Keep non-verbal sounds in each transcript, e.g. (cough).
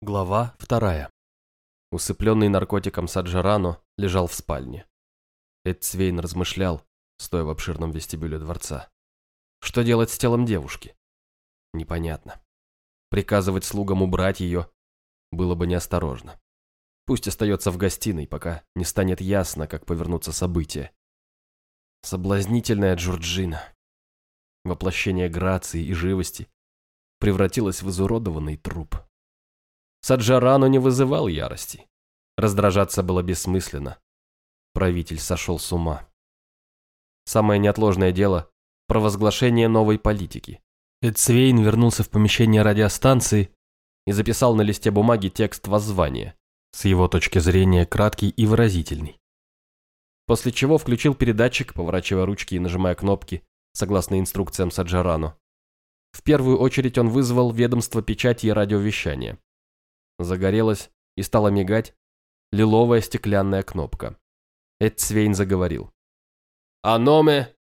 Глава вторая. Усыпленный наркотиком Саджарано лежал в спальне. Эдцвейн размышлял, стоя в обширном вестибюле дворца. Что делать с телом девушки? Непонятно. Приказывать слугам убрать ее было бы неосторожно. Пусть остается в гостиной, пока не станет ясно, как повернутся события. Соблазнительная Джорджина, воплощение грации и живости, превратилась в изуродованный труп. Саджарану не вызывал ярости. Раздражаться было бессмысленно. Правитель сошел с ума. Самое неотложное дело – провозглашение новой политики. Эдсвейн вернулся в помещение радиостанции и записал на листе бумаги текст воззвания, с его точки зрения краткий и выразительный. После чего включил передатчик, поворачивая ручки и нажимая кнопки, согласно инструкциям Саджарану. В первую очередь он вызвал ведомство печати и радиовещания загорелась и стала мигать лиловая стеклянная кнопка. Эдцвейн заговорил. «Аноме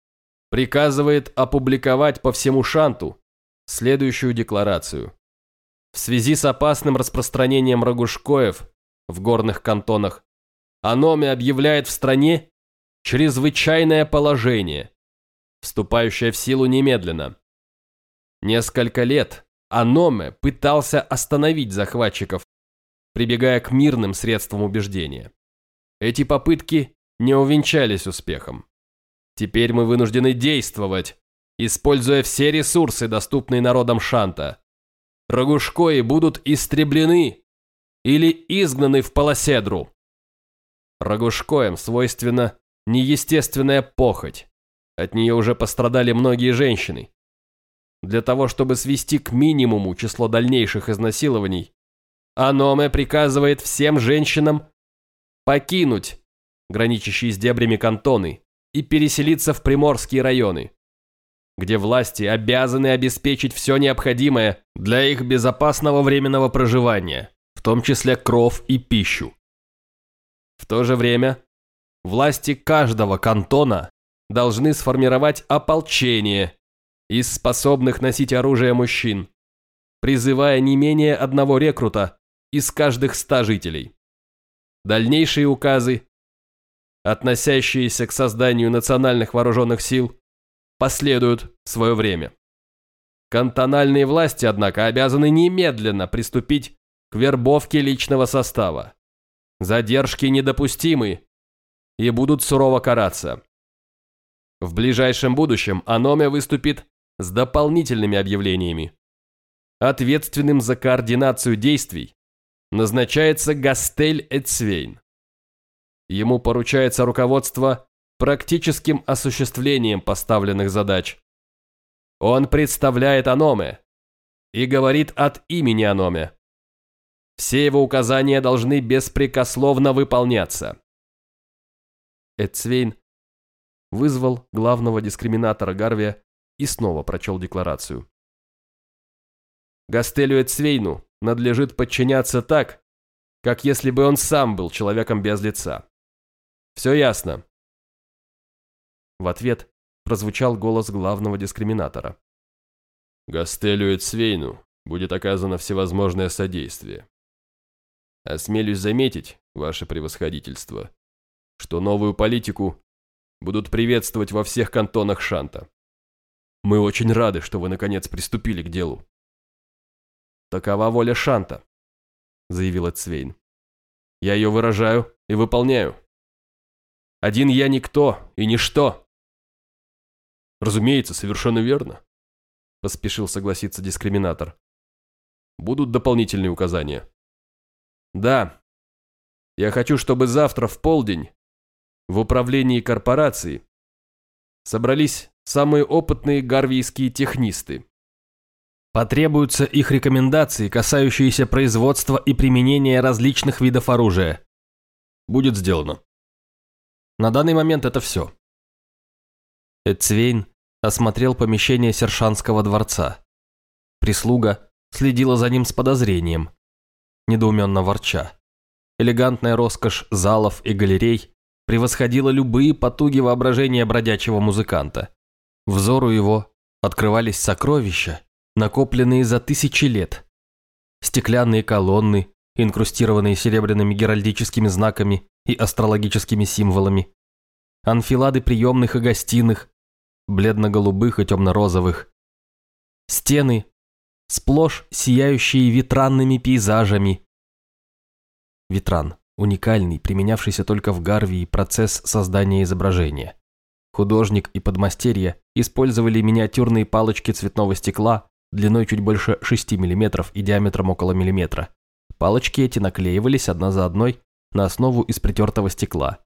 приказывает опубликовать по всему Шанту следующую декларацию. В связи с опасным распространением рогушкоев в горных кантонах Аноме объявляет в стране чрезвычайное положение, вступающее в силу немедленно. Несколько лет Аноме пытался остановить захватчиков, прибегая к мирным средствам убеждения. Эти попытки не увенчались успехом. Теперь мы вынуждены действовать, используя все ресурсы, доступные народам Шанта. Рогушкои будут истреблены или изгнаны в Полоседру. Рогушкоям свойственна неестественная похоть. От нее уже пострадали многие женщины. Для того, чтобы свести к минимуму число дальнейших изнасилований, Аноме приказывает всем женщинам покинуть граничащие с дебрями кантоны и переселиться в приморские районы, где власти обязаны обеспечить все необходимое для их безопасного временного проживания, в том числе кров и пищу. В то же время власти каждого кантона должны сформировать ополчение из способных носить оружие мужчин, призывая не менее одного рекрута из каждых ста жителей. Дальнейшие указы, относящиеся к созданию национальных вооруженных сил, последуют в свое время. Кантональные власти, однако, обязаны немедленно приступить к вербовке личного состава. Задержки недопустимы и будут сурово караться. В ближайшем будущем Аноме выступит с дополнительными объявлениями. Ответственным за координацию действий назначается Гастель Эцвейн. Ему поручается руководство практическим осуществлением поставленных задач. Он представляет Аноме и говорит от имени Аноме. Все его указания должны беспрекословно выполняться. Эцвейн вызвал главного дискриминатора Гарвия и снова прочел декларацию. Гастелю Эцвейну надлежит подчиняться так, как если бы он сам был человеком без лица. Все ясно. В ответ прозвучал голос главного дискриминатора. Гастелю Эцвейну будет оказано всевозможное содействие. Осмелюсь заметить, ваше превосходительство, что новую политику будут приветствовать во всех кантонах Шанта. Мы очень рады, что вы наконец приступили к делу. Такова воля Шанта, заявила Цвейн. Я ее выражаю и выполняю. Один я никто и ничто. Разумеется, совершенно верно, поспешил согласиться дискриминатор. Будут дополнительные указания. Да. Я хочу, чтобы завтра в полдень в управлении корпорации собрались самые опытные гарвийские технисты. Потребуются их рекомендации, касающиеся производства и применения различных видов оружия. Будет сделано. На данный момент это все. Эцвейн осмотрел помещение Сершанского дворца. Прислуга следила за ним с подозрением, недоуменно ворча. Элегантная роскошь залов и галерей превосходила любые потуги воображения бродячего музыканта. Взору его открывались сокровища, накопленные за тысячи лет. стеклянные колонны, инкрустированные серебряными геральдическими знаками и астрологическими символами, анфилады приемных и гостиных, бледно-голубых и темно-розовых, стены, сплошь сияющие витранными пейзажами. Витран – уникальный, применявшийся только в Гарвии процесс создания изображения. Художник и подмастерье использовали миниатюрные палочки цветного стекла длиной чуть больше 6 мм и диаметром около миллиметра. Палочки эти наклеивались одна за одной на основу из притертого стекла.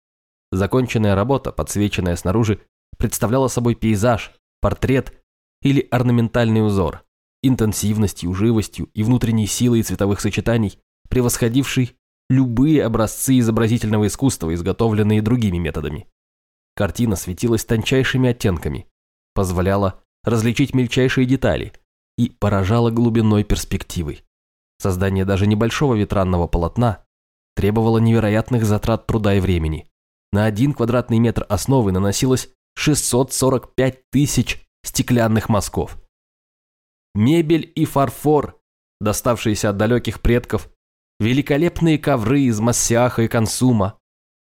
Законченная работа, подсвеченная снаружи, представляла собой пейзаж, портрет или орнаментальный узор, интенсивностью, живостью и внутренней силой цветовых сочетаний, превосходивший любые образцы изобразительного искусства, изготовленные другими методами. Картина светилась тончайшими оттенками, позволяла различить мельчайшие детали и поражала глубиной перспективой. Создание даже небольшого ветранного полотна требовало невероятных затрат труда и времени. На один квадратный метр основы наносилось 645 тысяч стеклянных мазков. Мебель и фарфор, доставшиеся от далеких предков, великолепные ковры из массиаха и консума,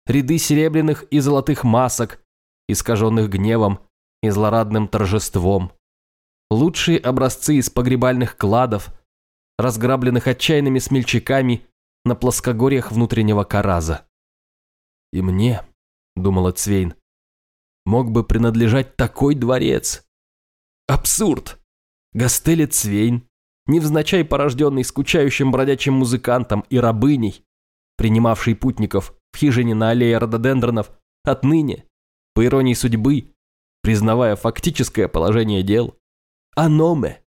ряды серебряных и золотых масок, искаженных гневом и злорадным торжеством, лучшие образцы из погребальных кладов, разграбленных отчаянными смельчаками на плоскогорьях внутреннего Караза. И мне, думала Цвейн, мог бы принадлежать такой дворец. Абсурд! Гастели Цвейн, невзначай порожденный скучающим бродячим музыкантом и рабыней, принимавший путников в хижине на аллее рододендронов, отныне, по иронии судьбы, признавая фактическое положение дел, Аноме,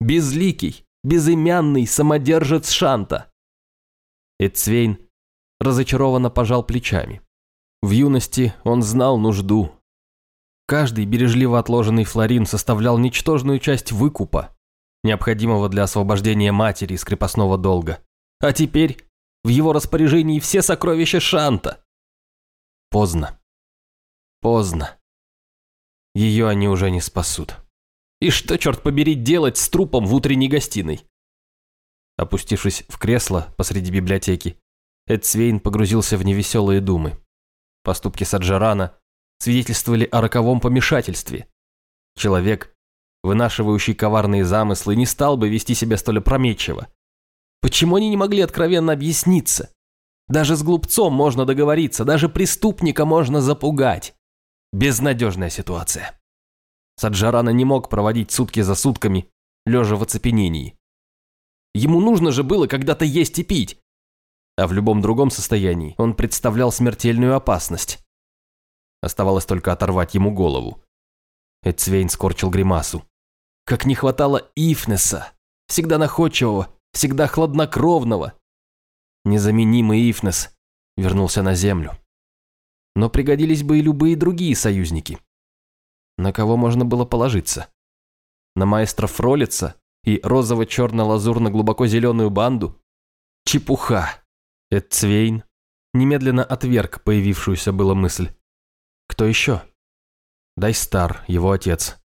безликий, безымянный самодержец Шанта. Эцвейн разочарованно пожал плечами. В юности он знал нужду. Каждый бережливо отложенный флорин составлял ничтожную часть выкупа, необходимого для освобождения матери из крепостного долга. А теперь в его распоряжении все сокровища Шанта. Поздно. Поздно. Ее они уже не спасут. И что, черт побери, делать с трупом в утренней гостиной? Опустившись в кресло посреди библиотеки, Эдсвейн погрузился в невеселые думы. Поступки Саджарана свидетельствовали о роковом помешательстве. Человек, вынашивающий коварные замыслы, не стал бы вести себя столь опрометчиво. Почему они не могли откровенно объясниться? Даже с глупцом можно договориться, даже преступника можно запугать. Безнадежная ситуация. Саджарана не мог проводить сутки за сутками, лежа в оцепенении. Ему нужно же было когда-то есть и пить. А в любом другом состоянии он представлял смертельную опасность. Оставалось только оторвать ему голову. Эцвейн скорчил гримасу. Как не хватало Ифнеса, всегда находчивого, всегда хладнокровного. Незаменимый Ифнес вернулся на землю. Но пригодились бы и любые другие союзники. На кого можно было положиться? На маэстро Фролица и розово-черно-лазурно-глубоко зеленую банду? Чепуха! Эдцвейн немедленно отверг появившуюся была мысль. Кто еще? Дайстар, его отец.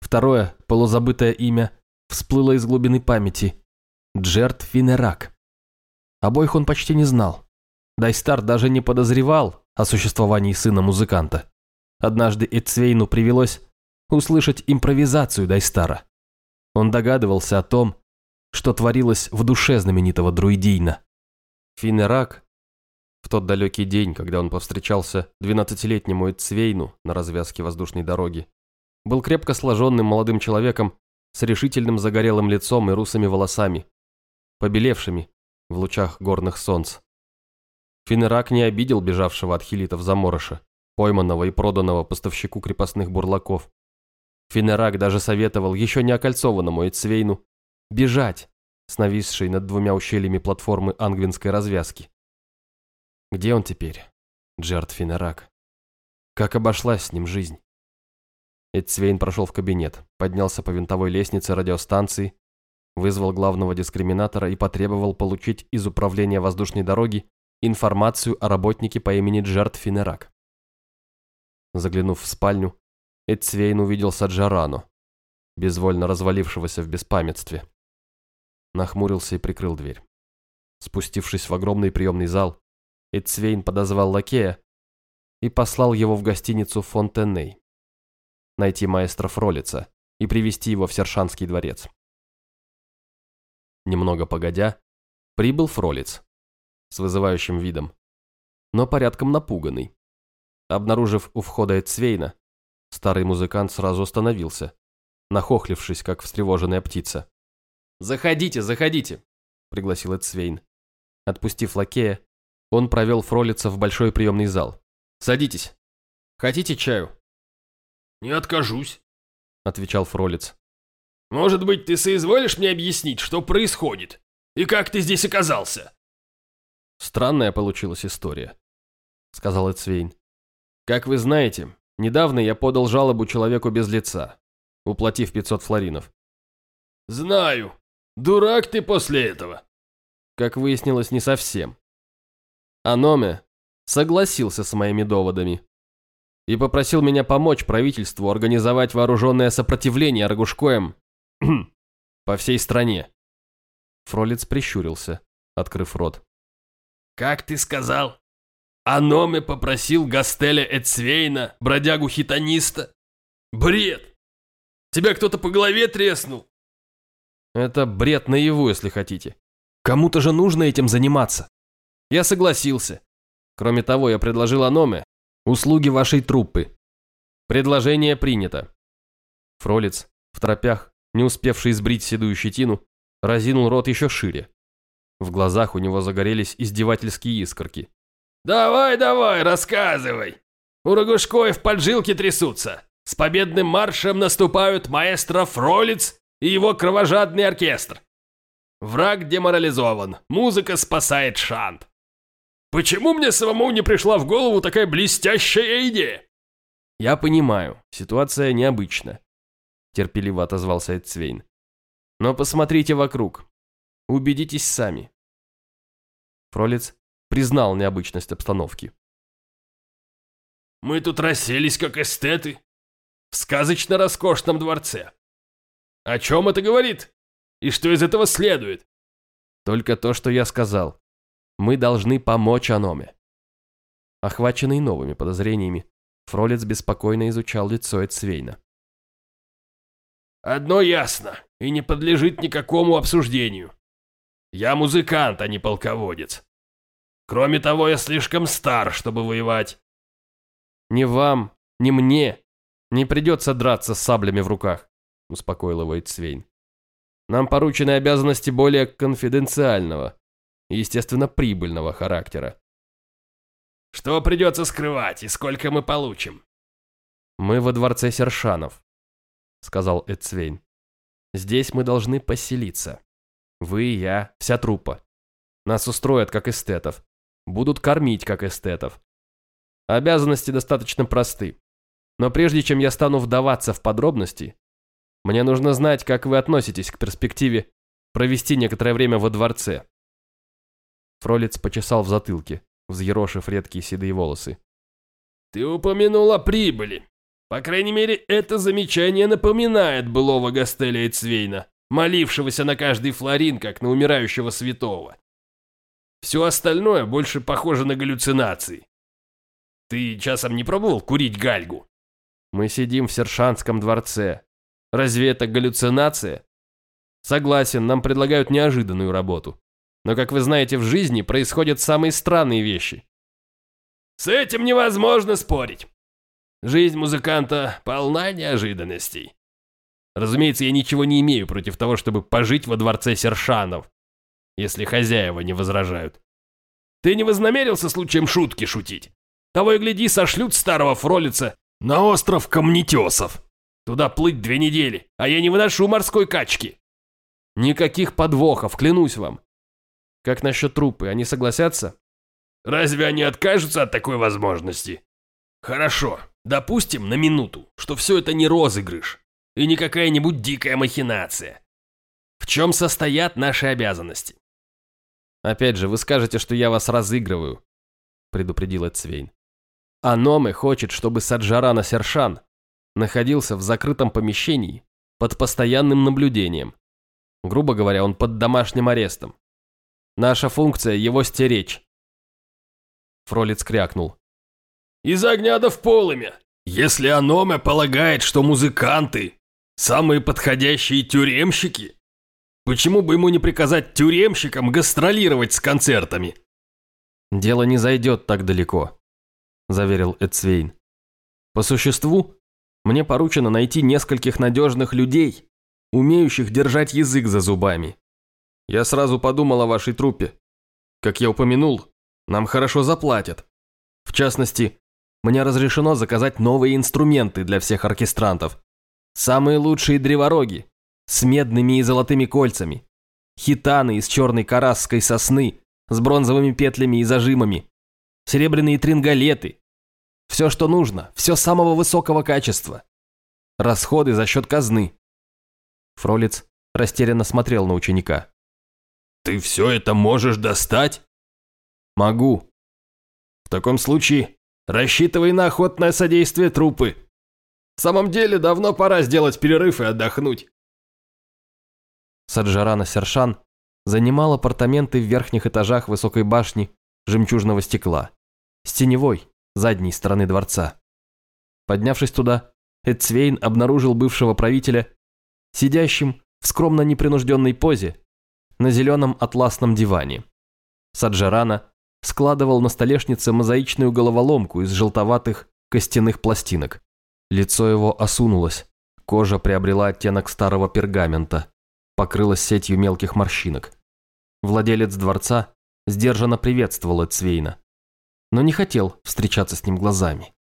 Второе, полузабытое имя, всплыло из глубины памяти. Джерт Финерак. Обоих он почти не знал. Дайстар даже не подозревал о существовании сына музыканта. Однажды Эцвейну привелось услышать импровизацию Дайстара. Он догадывался о том, что творилось в душе знаменитого друидийна. Финерак, в тот далекий день, когда он повстречался двенадцатилетнему Эцвейну на развязке воздушной дороги, был крепко сложенным молодым человеком с решительным загорелым лицом и русыми волосами, побелевшими в лучах горных солнц. Финерак не обидел бежавшего от хилитов заморыша пойманного и проданного поставщику крепостных бурлаков. Финерак даже советовал еще не окольцованному Эцвейну бежать с нависшей над двумя ущельями платформы ангвинской развязки. Где он теперь, Джерд Финерак? Как обошлась с ним жизнь? Эцвейн прошел в кабинет, поднялся по винтовой лестнице радиостанции, вызвал главного дискриминатора и потребовал получить из управления воздушной дороги информацию о работнике по имени Джерд Финерак. Заглянув в спальню, Эцвейн увидел Саджарану, безвольно развалившегося в беспамятстве. нахмурился и прикрыл дверь. Спустившись в огромный приемный зал, Эдсвейн подозвал лакея и послал его в гостиницу Фонтеней. Найти маэстро Фролица и привести его в Сершанский дворец. Немного погодя, прибыл Фролиц с вызывающим видом, но порядком напуганный. Обнаружив у входа Эдсвейна, старый музыкант сразу остановился, нахохлившись, как встревоженная птица. «Заходите, заходите!» – пригласил Эдсвейн. Отпустив лакея, он провел Фролица в большой приемный зал. «Садитесь. Хотите чаю?» «Не откажусь», – отвечал Фролиц. «Может быть, ты соизволишь мне объяснить, что происходит? И как ты здесь оказался?» «Странная получилась история», – сказал Эцвейн. «Как вы знаете, недавно я подал жалобу человеку без лица, уплатив 500 флоринов». «Знаю. Дурак ты после этого как выяснилось, не совсем. Аноме согласился с моими доводами и попросил меня помочь правительству организовать вооруженное сопротивление Аргушкоем (clears throat) по всей стране. Фролец прищурился, открыв рот. «Как ты сказал? Аноме попросил Гастеля Эцвейна, бродягу-хитониста? Бред! Тебя кто-то по голове треснул?» «Это бред наяву, если хотите. Кому-то же нужно этим заниматься. Я согласился. Кроме того, я предложил Аноме услуги вашей труппы. Предложение принято. Фролец, в тропях, не успевший сбрить седую щетину, разинул рот еще шире. В глазах у него загорелись издевательские искорки. «Давай, давай, рассказывай! У Рогушкоев поджилки трясутся. С победным маршем наступают маэстро Фролец и его кровожадный оркестр. Враг деморализован. Музыка спасает Шант. Почему мне самому не пришла в голову такая блестящая идея? Я понимаю, ситуация необычна. Терпеливо отозвался Эдцвейн. Но посмотрите вокруг. Убедитесь сами. Фролец признал необычность обстановки. Мы тут расселись как эстеты. В сказочно роскошном дворце. О чем это говорит? И что из этого следует? Только то, что я сказал. Мы должны помочь Аноме. Охваченный новыми подозрениями, Фролец беспокойно изучал лицо Эцвейна. «Одно ясно и не подлежит никакому обсуждению. Я музыкант, а не полководец. Кроме того, я слишком стар, чтобы воевать». «Ни вам, ни мне не придется драться с саблями в руках», успокоил его Эцвейн. Нам поручены обязанности более конфиденциального и, естественно, прибыльного характера. Что придется скрывать и сколько мы получим? Мы во дворце Сершанов, сказал Эцвейн. Здесь мы должны поселиться. Вы, я, вся труппа. Нас устроят как эстетов. Будут кормить как эстетов. Обязанности достаточно просты. Но прежде чем я стану вдаваться в подробности, мне нужно знать, как вы относитесь к перспективе провести некоторое время во дворце. Фролец почесал в затылке, взъерошив редкие седые волосы. Ты упомянул о прибыли. По крайней мере, это замечание напоминает былого Гастеля Эцвейна, молившегося на каждый флорин, как на умирающего святого. Все остальное больше похоже на галлюцинации. Ты часом не пробовал курить гальгу? Мы сидим в Сершанском дворце, Разве это галлюцинация? Согласен, нам предлагают неожиданную работу. Но, как вы знаете, в жизни происходят самые странные вещи. С этим невозможно спорить. Жизнь музыканта полна неожиданностей. Разумеется, я ничего не имею против того, чтобы пожить во дворце Сершанов, если хозяева не возражают. Ты не вознамерился случаем шутки шутить? Того и гляди, сошлют старого фролица на остров Камнетесов. Туда плыть две недели, а я не выношу морской качки. Никаких подвохов, клянусь вам. Как насчет трупы, они согласятся? Разве они откажутся от такой возможности? Хорошо, допустим на минуту, что все это не розыгрыш и не какая-нибудь дикая махинация. В чем состоят наши обязанности? Опять же, вы скажете, что я вас разыгрываю, предупредил Эцвейн. Аноме хочет, чтобы Саджарана Сершан находился в закрытом помещении под постоянным наблюдением. Грубо говоря, он под домашним арестом. Наша функция – его стеречь. Фролиц крякнул. «Из огня да в полымя! Если Аноме полагает, что музыканты – самые подходящие тюремщики, почему бы ему не приказать тюремщикам гастролировать с концертами?» «Дело не зайдет так далеко», – заверил Эдсвейн. «По существу, мне поручено найти нескольких надежных людей, умеющих держать язык за зубами. Я сразу подумал о вашей труппе. Как я упомянул, нам хорошо заплатят. В частности, мне разрешено заказать новые инструменты для всех оркестрантов. Самые лучшие древороги, с медными и золотыми кольцами. Хитаны из черной карасской сосны, с бронзовыми петлями и зажимами. Серебряные трингалеты. Все, что нужно, все самого высокого качества. Расходы за счет казны. Фролиц растерянно смотрел на ученика. «Ты все это можешь достать?» «Могу. В таком случае рассчитывай на охотное содействие трупы. В самом деле, давно пора сделать перерыв и отдохнуть». Саджарана Сершан занимал апартаменты в верхних этажах высокой башни жемчужного стекла, с теневой, задней стороны дворца. Поднявшись туда, Эдцвейн обнаружил бывшего правителя сидящим в скромно непринужденной позе на зеленом атласном диване. Саджарана складывал на столешнице мозаичную головоломку из желтоватых костяных пластинок. Лицо его осунулось, кожа приобрела оттенок старого пергамента, покрылась сетью мелких морщинок. Владелец дворца сдержанно приветствовал Эцвейна, но не хотел встречаться с ним глазами.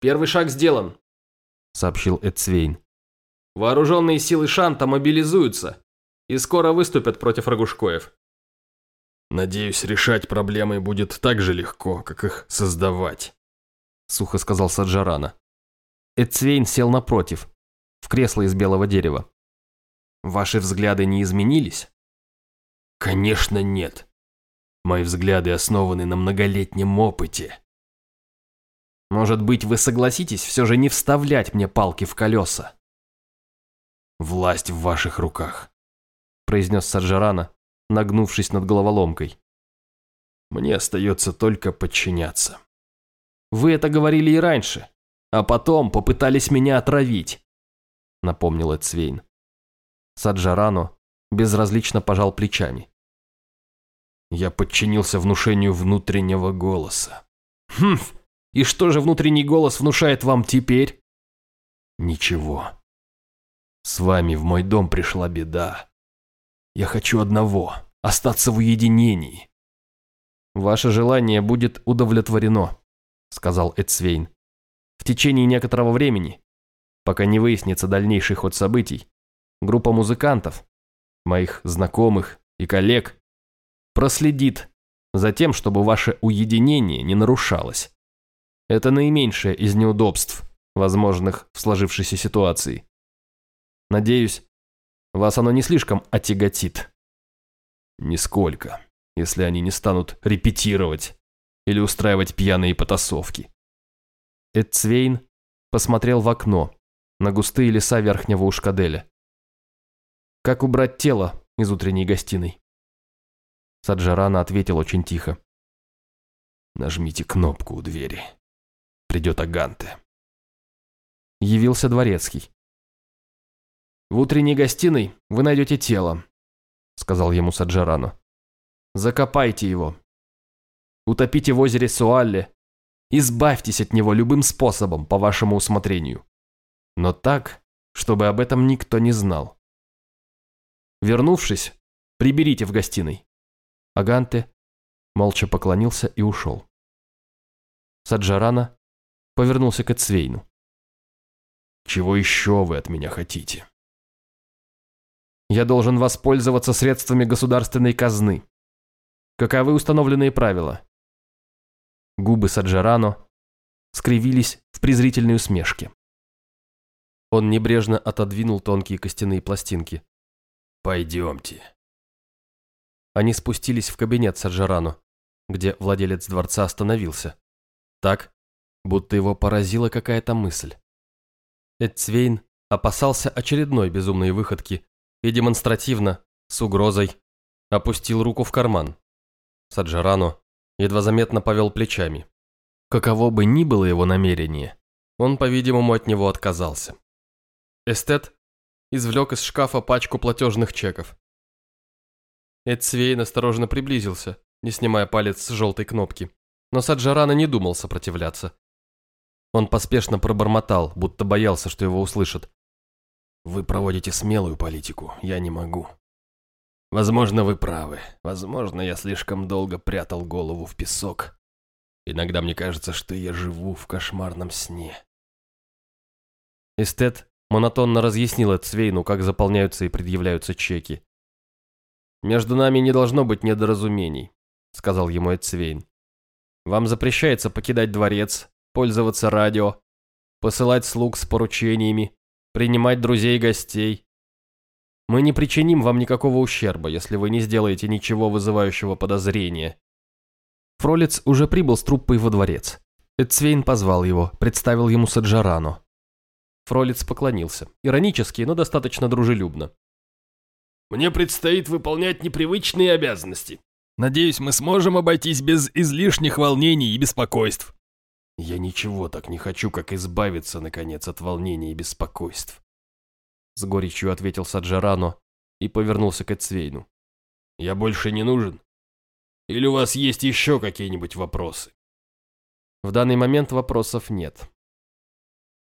«Первый шаг сделан», — сообщил Эцвейн. Вооруженные силы Шанта мобилизуются и скоро выступят против Рогушкоев. «Надеюсь, решать проблемы будет так же легко, как их создавать», — сухо сказал Саджарана. Эдцвейн сел напротив, в кресло из белого дерева. «Ваши взгляды не изменились?» «Конечно нет. Мои взгляды основаны на многолетнем опыте». «Может быть, вы согласитесь все же не вставлять мне палки в колеса?» «Власть в ваших руках», – произнес Саджарана, нагнувшись над головоломкой. «Мне остается только подчиняться». «Вы это говорили и раньше, а потом попытались меня отравить», – напомнил Эцвейн. Саджарану безразлично пожал плечами. «Я подчинился внушению внутреннего голоса». «Хм, и что же внутренний голос внушает вам теперь?» «Ничего. С вами в мой дом пришла беда. Я хочу одного – остаться в уединении». «Ваше желание будет удовлетворено», – сказал Эдсвейн. «В течение некоторого времени, пока не выяснится дальнейший ход событий, группа музыкантов, моих знакомых и коллег, проследит за тем, чтобы ваше уединение не нарушалось. Это наименьшее из неудобств, возможных в сложившейся ситуации. Надеюсь, вас оно не слишком отяготит. Нисколько, если они не станут репетировать или устраивать пьяные потасовки. Эдцвейн посмотрел в окно на густые леса верхнего Ушкаделя. Как убрать тело из утренней гостиной? Саджарана ответил очень тихо. Нажмите кнопку у двери. Придет Аганте. Явился дворецкий. «В утренней гостиной вы найдете тело», — сказал ему Саджарану. «Закопайте его. Утопите в озере Суалле. Избавьтесь от него любым способом, по вашему усмотрению. Но так, чтобы об этом никто не знал. Вернувшись, приберите в гостиной». Аганте молча поклонился и ушел. Саджарана повернулся к Эцвейну. «Чего еще вы от меня хотите?» Я должен воспользоваться средствами государственной казны. Каковы установленные правила? Губы Саджарано скривились в презрительной усмешке. Он небрежно отодвинул тонкие костяные пластинки. «Пойдемте». Они спустились в кабинет Саджарану, где владелец дворца остановился. Так, будто его поразила какая-то мысль. Эдцвейн опасался очередной безумной выходки и демонстративно, с угрозой, опустил руку в карман. Саджарано едва заметно повел плечами. Каково бы ни было его намерение, он, по-видимому, от него отказался. Эстет извлек из шкафа пачку платежных чеков. Эдсвейн осторожно приблизился, не снимая палец с желтой кнопки. Но Саджарана не думал сопротивляться. Он поспешно пробормотал, будто боялся, что его услышат. «Вы проводите смелую политику, я не могу. Возможно, вы правы. Возможно, я слишком долго прятал голову в песок. Иногда мне кажется, что я живу в кошмарном сне». Эстет монотонно разъяснил Эдсвейну, как заполняются и предъявляются чеки. «Между нами не должно быть недоразумений», — сказал ему Эдсвейн. «Вам запрещается покидать дворец, пользоваться радио, посылать слуг с поручениями, принимать друзей и гостей. Мы не причиним вам никакого ущерба, если вы не сделаете ничего вызывающего подозрения». Фролец уже прибыл с труппой во дворец. Эдсвейн позвал его, представил ему Саджарану. Фролец поклонился, иронически, но достаточно дружелюбно. Мне предстоит выполнять непривычные обязанности. Надеюсь, мы сможем обойтись без излишних волнений и беспокойств. Я ничего так не хочу, как избавиться, наконец, от волнений и беспокойств. С горечью ответил Саджарано и повернулся к Эцвейну. Я больше не нужен? Или у вас есть еще какие-нибудь вопросы? В данный момент вопросов нет.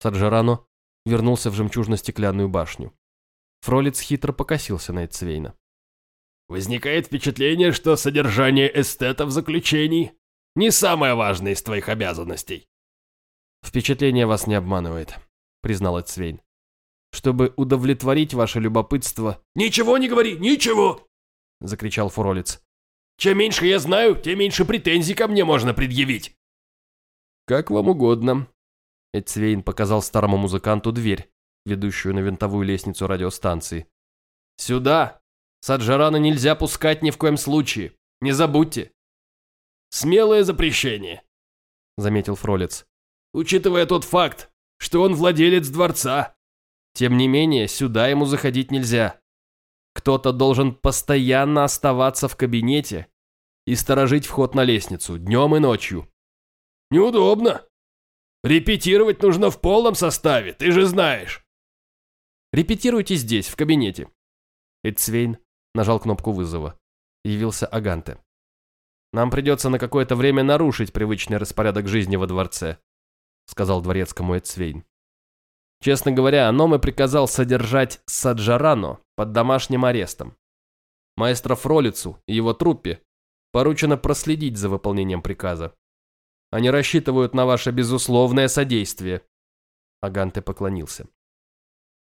Саджарано вернулся в жемчужно-стеклянную башню. Фролиц хитро покосился на Эцвейна. «Возникает впечатление, что содержание эстета в заключении не самое важное из твоих обязанностей». «Впечатление вас не обманывает», — признал Эцвейн. «Чтобы удовлетворить ваше любопытство...» «Ничего не говори, ничего!» — закричал Фролиц. «Чем меньше я знаю, тем меньше претензий ко мне можно предъявить». «Как вам угодно», — Эцвейн показал старому музыканту дверь, ведущую на винтовую лестницу радиостанции. «Сюда! Саджарана нельзя пускать ни в коем случае. Не забудьте!» «Смелое запрещение», — заметил Фролец. «Учитывая тот факт, что он владелец дворца». «Тем не менее, сюда ему заходить нельзя. Кто-то должен постоянно оставаться в кабинете и сторожить вход на лестницу днем и ночью». «Неудобно. Репетировать нужно в полном составе, ты же знаешь». Репетируйте здесь, в кабинете». Эдсвейн нажал кнопку вызова. Явился Аганте. «Нам придется на какое-то время нарушить привычный распорядок жизни во дворце», сказал дворецкому Эдсвейн. Честно говоря, Номе приказал содержать Саджарано под домашним арестом. Маэстро Фролицу и его труппе поручено проследить за выполнением приказа. Они рассчитывают на ваше безусловное содействие. Аганте поклонился.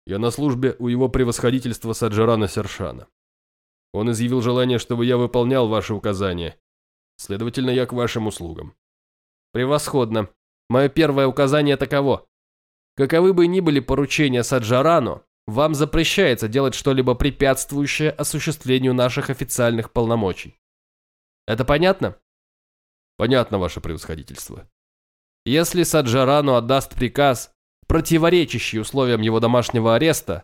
Я на службе у его превосходительства Саджарана Сершана. Он изъявил желание, чтобы я выполнял ваши указания. Следовательно, я к вашим услугам. Превосходно. Мое первое указание таково. Каковы бы ни были поручения Саджарану, вам запрещается делать что-либо препятствующее осуществлению наших официальных полномочий. Это понятно? Понятно, ваше превосходительство. Если Саджарану отдаст приказ, противоречащий условиям его домашнего ареста,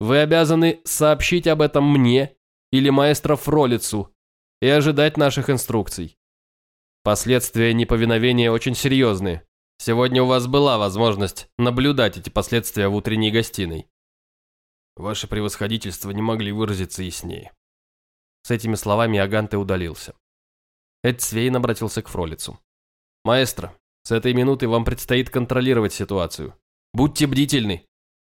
вы обязаны сообщить об этом мне или маэстро Фролицу и ожидать наших инструкций. Последствия неповиновения очень серьезны. Сегодня у вас была возможность наблюдать эти последствия в утренней гостиной. Ваше превосходительство не могли выразиться яснее. С этими словами Аганте удалился. Эдсвейн обратился к Фролицу. «Маэстро, с этой минуты вам предстоит контролировать ситуацию. Будьте бдительны.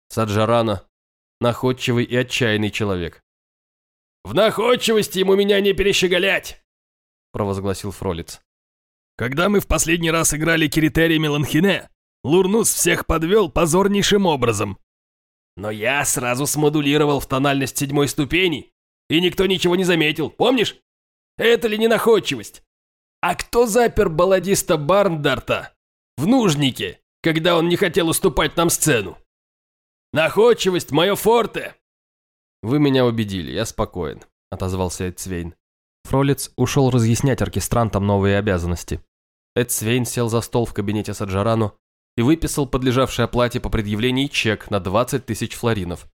Саджарана – находчивый и отчаянный человек. «В находчивости ему меня не перещеголять!» – провозгласил Фролиц. «Когда мы в последний раз играли Киритери Меланхине, Лурнус всех подвел позорнейшим образом. Но я сразу смодулировал в тональность седьмой ступени, и никто ничего не заметил, помнишь? Это ли не находчивость? А кто запер балладиста Барндарта в нужнике, когда он не хотел уступать нам сцену? Находчивость – мое форте!» «Вы меня убедили, я спокоен», – отозвался Эдсвейн. Фролец ушел разъяснять оркестрантам новые обязанности. Эдсвейн сел за стол в кабинете Саджарану и выписал подлежавшее оплате по предъявлении чек на 20 тысяч флоринов.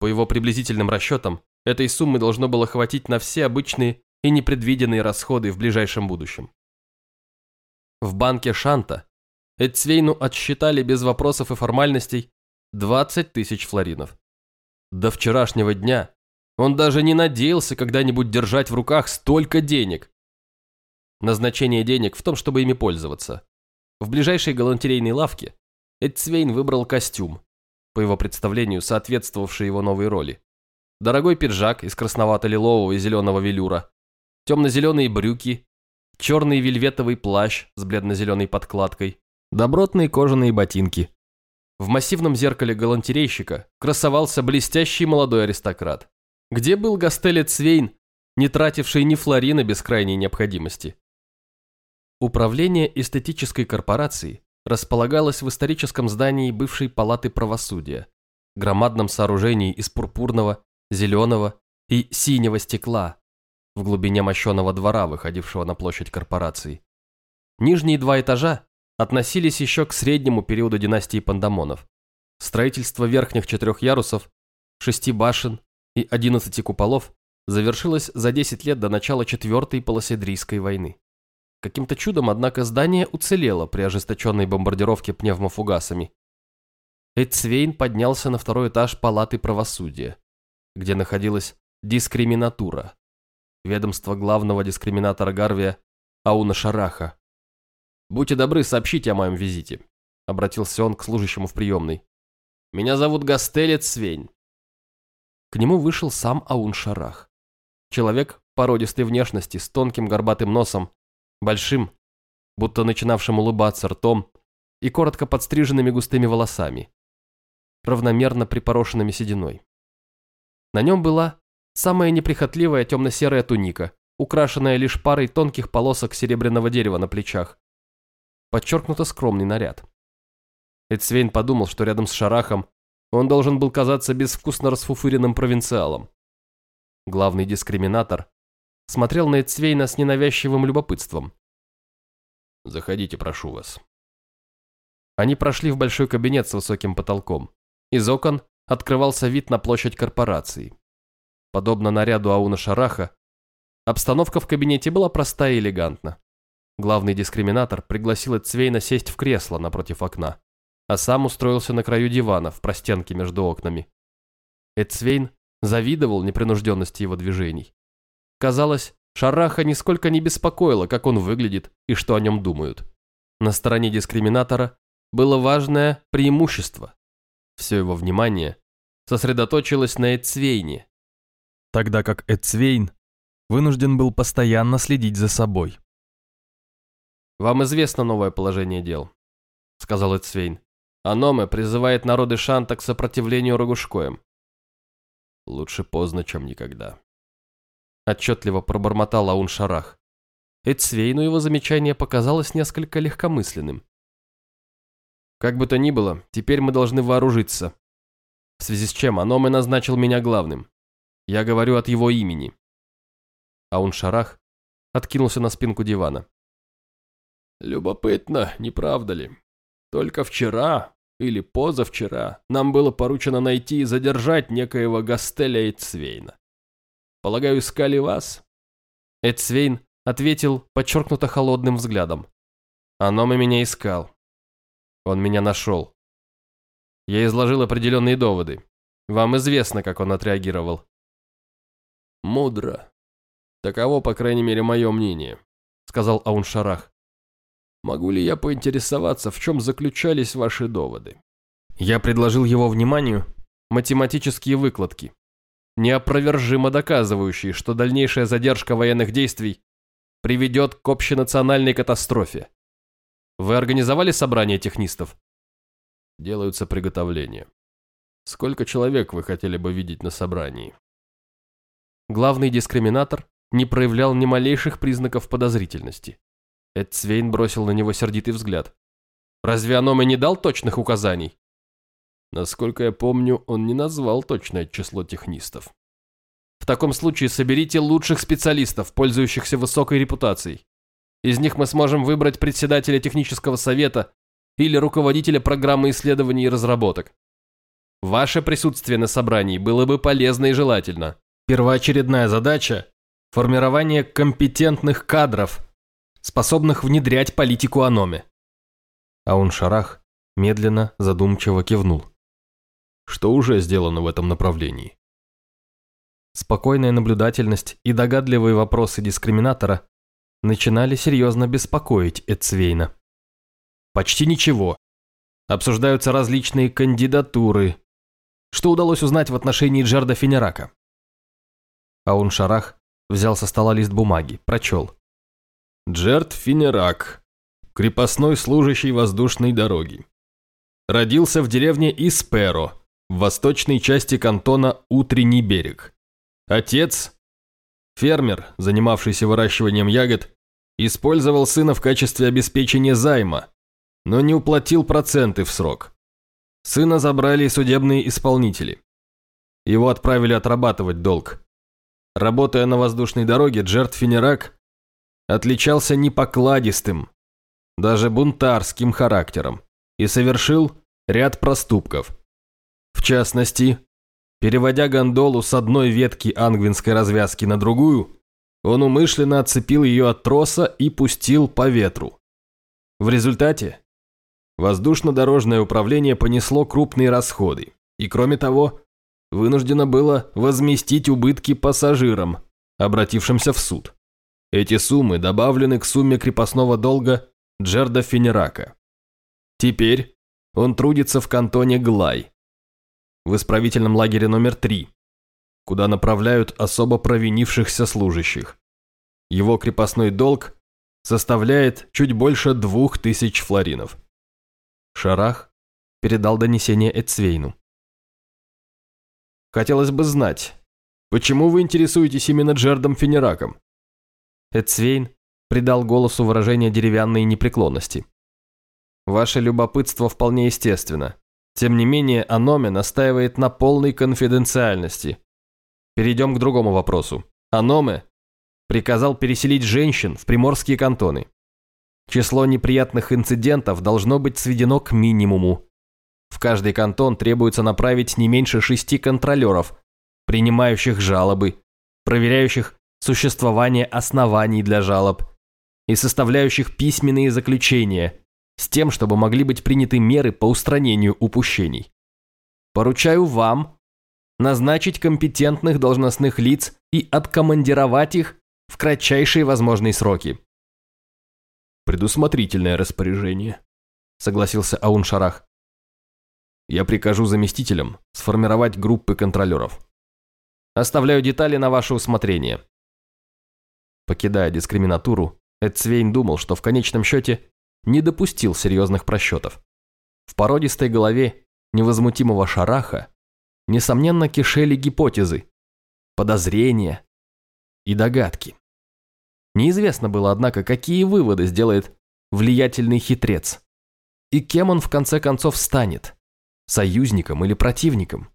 По его приблизительным расчетам, этой суммы должно было хватить на все обычные и непредвиденные расходы в ближайшем будущем. В банке Шанта Эдсвейну отсчитали без вопросов и формальностей 20 тысяч флоринов. До вчерашнего дня он даже не надеялся когда-нибудь держать в руках столько денег. Назначение денег в том, чтобы ими пользоваться. В ближайшей галантерейной лавке Эдсвейн выбрал костюм, по его представлению соответствовавший его новой роли. Дорогой пиджак из красновато-лилового и зеленого велюра, темно-зеленые брюки, черный вельветовый плащ с бледно-зеленой подкладкой, добротные кожаные ботинки. В массивном зеркале галантерейщика красовался блестящий молодой аристократ. Где был Гастелет Свейн, не тративший ни флорина без крайней необходимости? Управление эстетической корпорации располагалось в историческом здании бывшей палаты правосудия, громадном сооружении из пурпурного, зеленого и синего стекла в глубине мощеного двора, выходившего на площадь корпорации. Нижние два этажа относились еще к среднему периоду династии Пандамонов. Строительство верхних четырех ярусов, шести башен и 11 куполов завершилось за 10 лет до начала Четвертой Полоседрийской войны. Каким-то чудом, однако, здание уцелело при ожесточенной бомбардировке пневмофугасами. Эйцвейн поднялся на второй этаж палаты правосудия, где находилась дискриминатура, ведомство главного дискриминатора Гарвия Ауна Шараха. «Будьте добры, сообщите о моем визите», — обратился он к служащему в приемной. «Меня зовут Гастелец Свень. К нему вышел сам Аун-Шарах. Человек породистой внешности, с тонким горбатым носом, большим, будто начинавшим улыбаться ртом, и коротко подстриженными густыми волосами, равномерно припорошенными сединой. На нем была самая неприхотливая темно-серая туника, украшенная лишь парой тонких полосок серебряного дерева на плечах. Подчеркнуто скромный наряд. Эдсвейн подумал, что рядом с Шарахом он должен был казаться безвкусно расфуфыренным провинциалом. Главный дискриминатор смотрел на Эцвейна с ненавязчивым любопытством. «Заходите, прошу вас». Они прошли в большой кабинет с высоким потолком. Из окон открывался вид на площадь корпорации. Подобно наряду Ауна Шараха, обстановка в кабинете была простая и элегантна. Главный дискриминатор пригласил Эцвейна сесть в кресло напротив окна а сам устроился на краю дивана в простенке между окнами. Эдсвейн завидовал непринужденности его движений. Казалось, Шараха нисколько не беспокоило, как он выглядит и что о нем думают. На стороне дискриминатора было важное преимущество. Все его внимание сосредоточилось на Эдсвейне, тогда как Эдсвейн вынужден был постоянно следить за собой. «Вам известно новое положение дел», — сказал Эдсвейн. Аноме призывает народы Шанта к сопротивлению Рогушкоем. Лучше поздно, чем никогда. Отчетливо пробормотал Аун Шарах. Эцвейну его замечание показалось несколько легкомысленным. Как бы то ни было, теперь мы должны вооружиться. В связи с чем Аноме назначил меня главным. Я говорю от его имени. Аун Шарах откинулся на спинку дивана. Любопытно, не правда ли? Только вчера или позавчера нам было поручено найти и задержать некоего Гастеля Эйцвейна. Полагаю, искали вас?» Эйцвейн ответил подчеркнуто холодным взглядом. «Оно меня искал. Он меня нашел. Я изложил определенные доводы. Вам известно, как он отреагировал». «Мудро. Таково, по крайней мере, мое мнение», — сказал Ауншарах. Могу ли я поинтересоваться, в чем заключались ваши доводы? Я предложил его вниманию математические выкладки, неопровержимо доказывающие, что дальнейшая задержка военных действий приведет к общенациональной катастрофе. Вы организовали собрание технистов? Делаются приготовления. Сколько человек вы хотели бы видеть на собрании? Главный дискриминатор не проявлял ни малейших признаков подозрительности. Эдцвейн бросил на него сердитый взгляд. «Разве Аноме не дал точных указаний?» Насколько я помню, он не назвал точное число технистов. В таком случае соберите лучших специалистов, пользующихся высокой репутацией. Из них мы сможем выбрать председателя технического совета или руководителя программы исследований и разработок. Ваше присутствие на собрании было бы полезно и желательно. Первоочередная задача – формирование компетентных кадров, способных внедрять политику Аноме. Аун-Шарах медленно, задумчиво кивнул. Что уже сделано в этом направлении? Спокойная наблюдательность и догадливые вопросы дискриминатора начинали серьезно беспокоить Эцвейна. Почти ничего. Обсуждаются различные кандидатуры. Что удалось узнать в отношении Джарда Фенерака? Аун Шарах взял со стола лист бумаги, прочел. Джерд Фенерак, крепостной служащий воздушной дороги. Родился в деревне Исперо, в восточной части кантона Утренний берег. Отец, фермер, занимавшийся выращиванием ягод, использовал сына в качестве обеспечения займа, но не уплатил проценты в срок. Сына забрали судебные исполнители. Его отправили отрабатывать долг. Работая на воздушной дороге, Джерт Фенерак отличался непокладистым, даже бунтарским характером и совершил ряд проступков. В частности, Переводя гондолу с одной ветки ангвинской развязки на другую, он умышленно отцепил ее от троса и пустил по ветру. В результате воздушно-дорожное управление понесло крупные расходы и, кроме того, вынуждено было возместить убытки пассажирам, обратившимся в суд. Эти суммы добавлены к сумме крепостного долга Джерда Фенерака. Теперь он трудится в кантоне Глай, в исправительном лагере номер 3, куда направляют особо провинившихся служащих. Его крепостной долг составляет чуть больше двух тысяч флоринов. Шарах передал донесение Эцвейну. «Хотелось бы знать, почему вы интересуетесь именно Джердом Фенераком?» Эцвейн придал голосу выражение деревянной непреклонности. «Ваше любопытство вполне естественно. Тем не менее, Аноме настаивает на полной конфиденциальности. Перейдем к другому вопросу. Аноме приказал переселить женщин в приморские кантоны. Число неприятных инцидентов должно быть сведено к минимуму. В каждый кантон требуется направить не меньше шести контролеров, принимающих жалобы, проверяющих существование оснований для жалоб и составляющих письменные заключения – с тем, чтобы могли быть приняты меры по устранению упущений. Поручаю вам назначить компетентных должностных лиц и откомандировать их в кратчайшие возможные сроки. Предусмотрительное распоряжение, согласился Аун Шарах. Я прикажу заместителям сформировать группы контролеров. Оставляю детали на ваше усмотрение. Покидая дискриминатуру, Эдсвейн думал, что в конечном счете не допустил серьезных просчетов. В породистой голове невозмутимого шараха несомненно кишели гипотезы, подозрения и догадки. Неизвестно было, однако, какие выводы сделает влиятельный хитрец и кем он в конце концов станет, союзником или противником.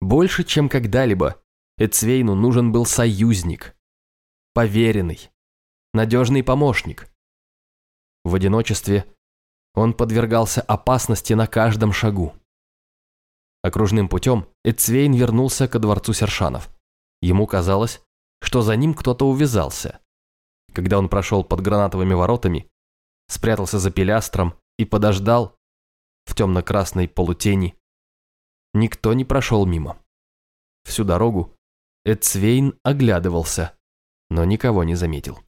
Больше, чем когда-либо, Эцвейну нужен был союзник, поверенный, надежный помощник – в одиночестве он подвергался опасности на каждом шагу. Окружным путем Эцвейн вернулся ко дворцу Сершанов. Ему казалось, что за ним кто-то увязался. Когда он прошел под гранатовыми воротами, спрятался за пилястром и подождал в темно-красной полутени, никто не прошел мимо. Всю дорогу Эцвейн оглядывался, но никого не заметил.